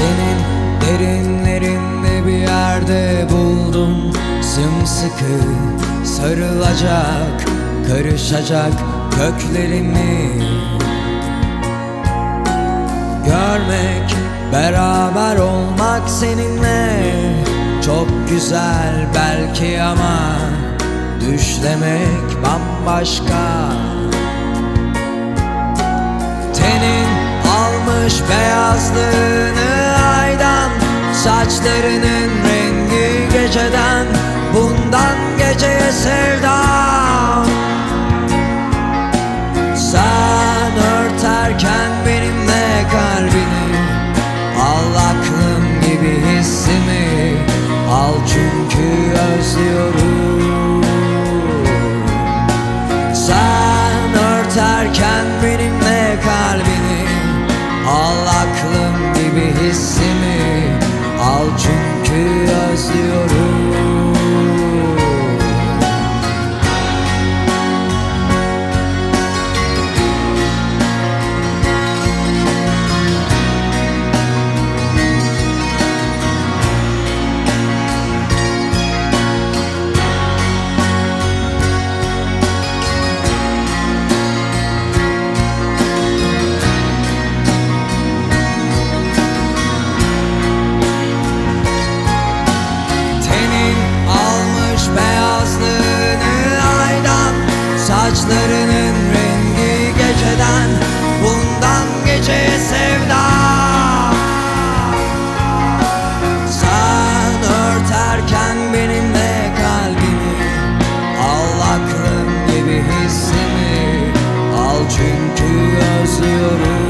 Senin derinlerinde bir yerde buldum. Sımsıkı sarılacak Karışacak köklerimi. Görmek, beraber olmak seninle Çok güzel belki ama Düşlemek bambaşka. Tenin almış beyazlığını Saçlarının rengi geceden Bundan geceye sevdam Sen örterken benimle kalbini Al aklım gibi hissimi Al çünkü özlüyorum. Sen Çünkü yazıyorum